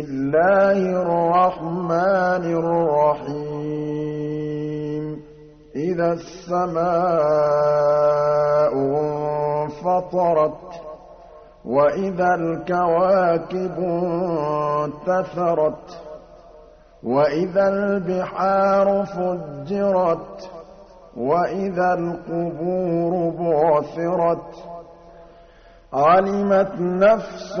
اللَّهِ الرَّحْمَٰنِ الرَّحِيمِ. إِذَا السَّمَاءُ انفَطَرَتْ وَإِذَا الْكَوَاكِبُ انتَثَرَتْ وَإِذَا الْبِحَارُ فُجِّرَتْ وَإِذَا الْقُبُورُ بُعْثِرَتْ عَلِمَتْ نَفْسٌ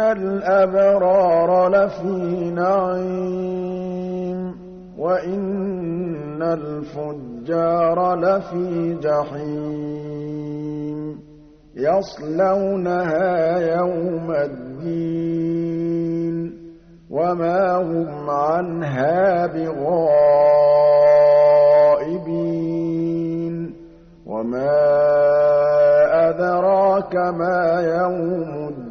إِنَّ الْأَبْرَارَ لَفِي نَعِيمٍ وَإِنَّ الْفُجَّارَ لَفِي جَحِيمٍ يَصْلَوْنَهَا يَوْمَ الدِّينِ وَمَا هُمْ عَنْهَا بِغَائِبِينَ وَمَا أَدْرَاكَ مَا يَوْمُ الدِّينِ